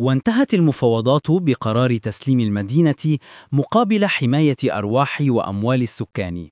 وانتهت المفاوضات بقرار تسليم المدينة مقابل حماية أرواح وأموال السكان.